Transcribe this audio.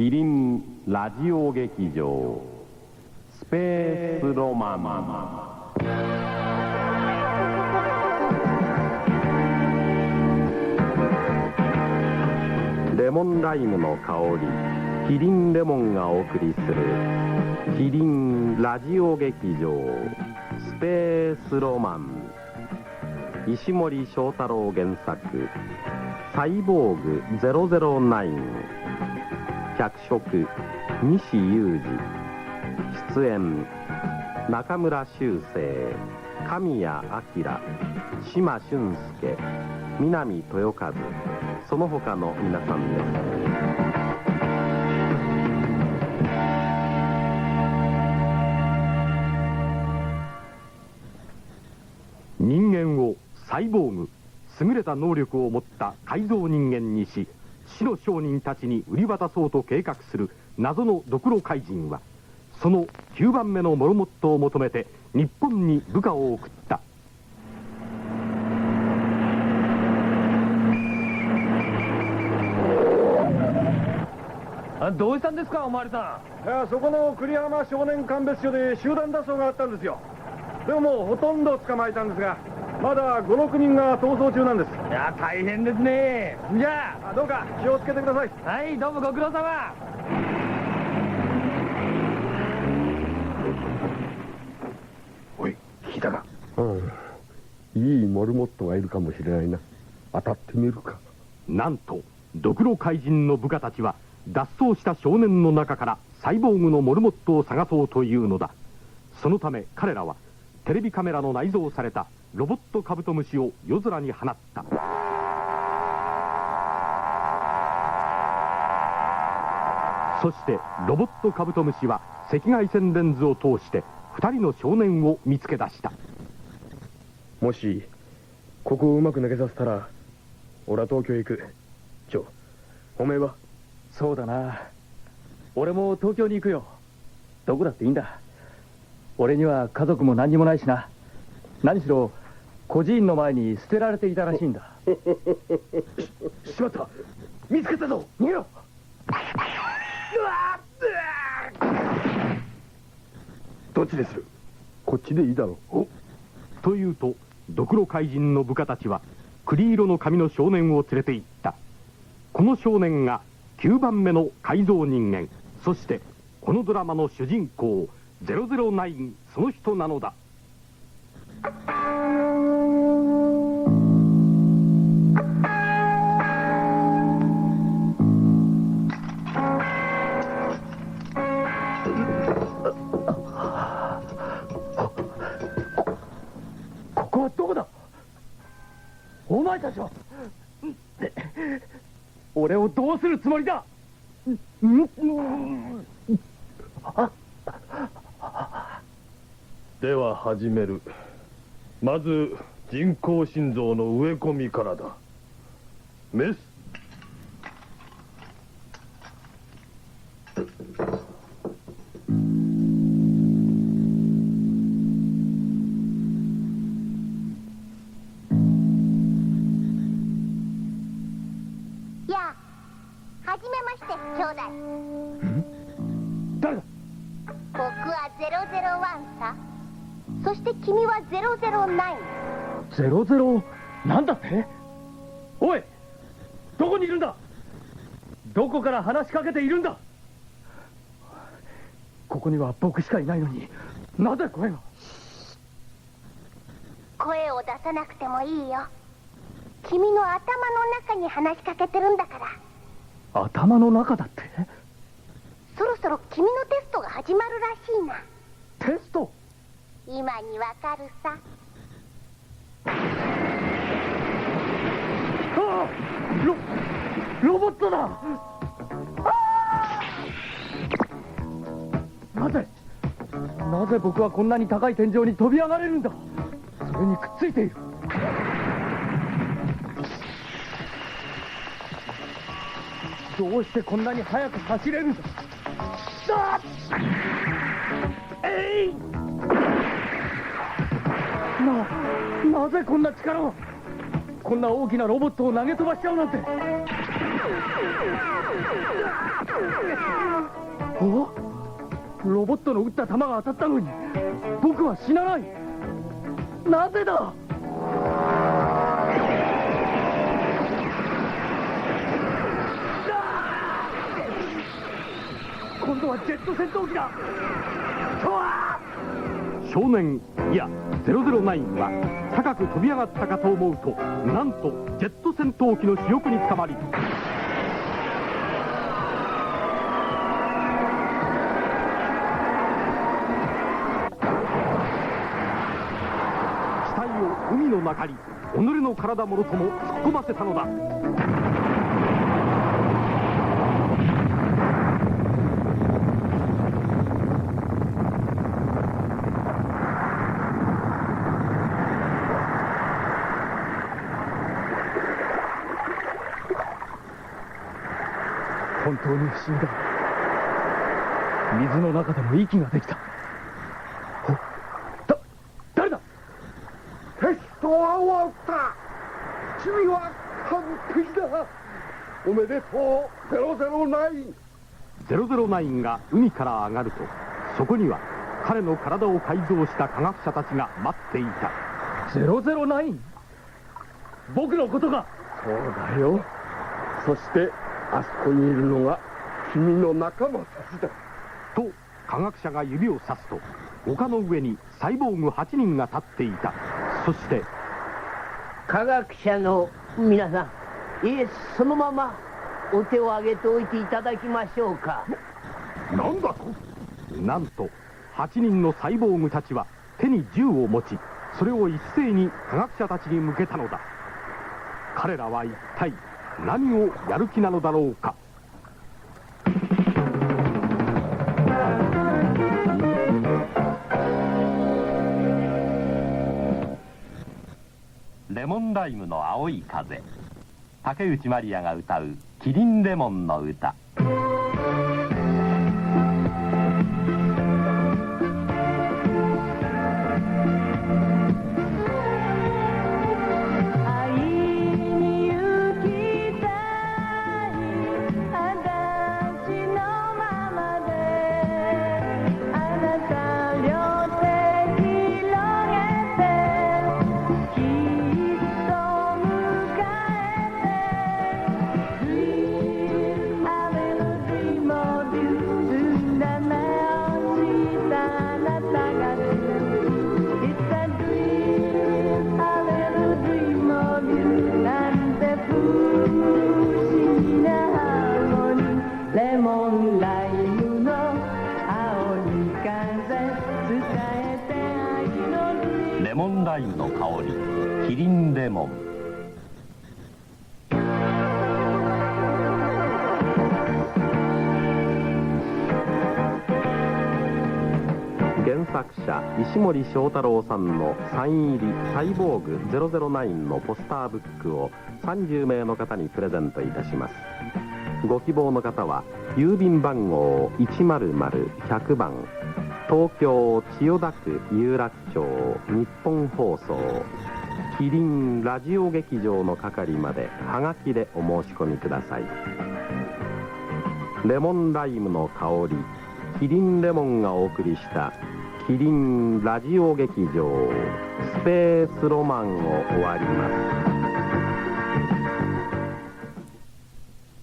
キリンラジオ劇場スペースロマンレモンライムの香りキリンレモンがお送りするキリンラジオ劇場スペースロマン石森章太郎原作「サイボーグ009」脚色。西裕二。出演。中村修正。神谷明。島俊介。南豊和。その他の皆さんです。人間をサイボーグ。優れた能力を持った改造人間にし白商人たちに売り渡そうと計画する謎のドクロ怪人はその9番目のモルモットを求めて日本に部下を送った。あどうしたんですかおまわりさいやそこの栗浜少年鑑別所で集団脱走があったんですよ。でももうほとんど捕まえたんですがまだ56人が逃走中なんです。んいや大変ですね。じゃあどうか気をつけてください。あはいどうもご苦労様。おい聞いたか？うん。いいモルモットがいるかもしれないな。当たってみるか。なんとドクロ怪人の部下たちは脱走した少年の中からサイボーグのモルモットを探そうというのだ。そのため彼らはテレビカメラの内蔵されたロボットカブトムシを夜空に放った。そしてロボットカブトムシは赤外線レンズを通して2人の少年を見つけ出した。もしここをうまく抜けさせたら俺は東京へ行く。ちょおめえは？そうだな。俺も東京に行くよ。どこだっていいんだ。俺には家族も何にもないしな。何しろ孤児院の前に捨てられていたらしいんだ。しまった見つけたぞ逃げろどっちでするこっちでいいだろうというとドクロ怪人の部下たちは栗色の髪の少年を連れて行ったこの少年が9番目の改造人間そしてこのドラマの主人公009その人なのだ前たちは。俺をどうするつもりだ。では始める。まず人工心臓の植え込みからだ。メスして、兄弟。誰だ？僕は001さ。そして君は009。ゼロゼロ？なんだって？おいどこにいるんだ？どこから話しかけているんだ？ここには僕しかいないのになぜ声が？声を出さなくてもいいよ。君の頭の中に話しかけてるんだから。頭の中だって？そろそろ君のテストが始まるらしいな。テスト？今にわかるさ。ああロロボットだ。なぜなぜ僕はこんなに高い天井に飛び上がれるんだ？それにくっついているどうしてこんなに速く走れる？んだあえい！ななぜこんな力を？こんな大きなロボットを投げ飛ばしちゃうなんて。お？ロボットの撃った弾が当たったのに僕は死なない。なぜだ？今度はジェット戦闘機だ。少年いや009は高く飛び上がったかと思うとなんとジェット戦闘機の主翼につかまり機体を海の中に己の体もろとも突っ込ませたのだ。本当に不思議だ。水の中でも息ができた。おだ誰だ？テストは終わった。君は完璧だ。おめでとう。009 009が海から上がるとそこには彼の体を改造した科学者たちが待っていた。009僕のことが？そうだよ。そしてあそこにいるのが君の仲間たちだ。と科学者が指をさすと丘の上にサイボーグ8人が立っていた。そして科学者の皆さんいえそのままお手を挙げておいていただきましょうか。なんだと？なんと8人のサイボーグたちは手に銃を持ちそれを一斉に科学者たちに向けたのだ。彼らは一体何をやる気なのだろうか。レモンライムの青い風。竹内まりやが歌う「キリンレモンの歌」キリンレモン。原作者石森章太郎さんのサイン入り「サイボーグ009」のポスターブックを30名の方にプレゼントいたします。ご希望の方は郵便番号100-100番東京千代田区有楽町日本放送キリンラジオ劇場の係までハガキでお申し込みください。レモンライムの香りキリンレモンがお送りしたキリンラジオ劇場スペースロマンを終わります。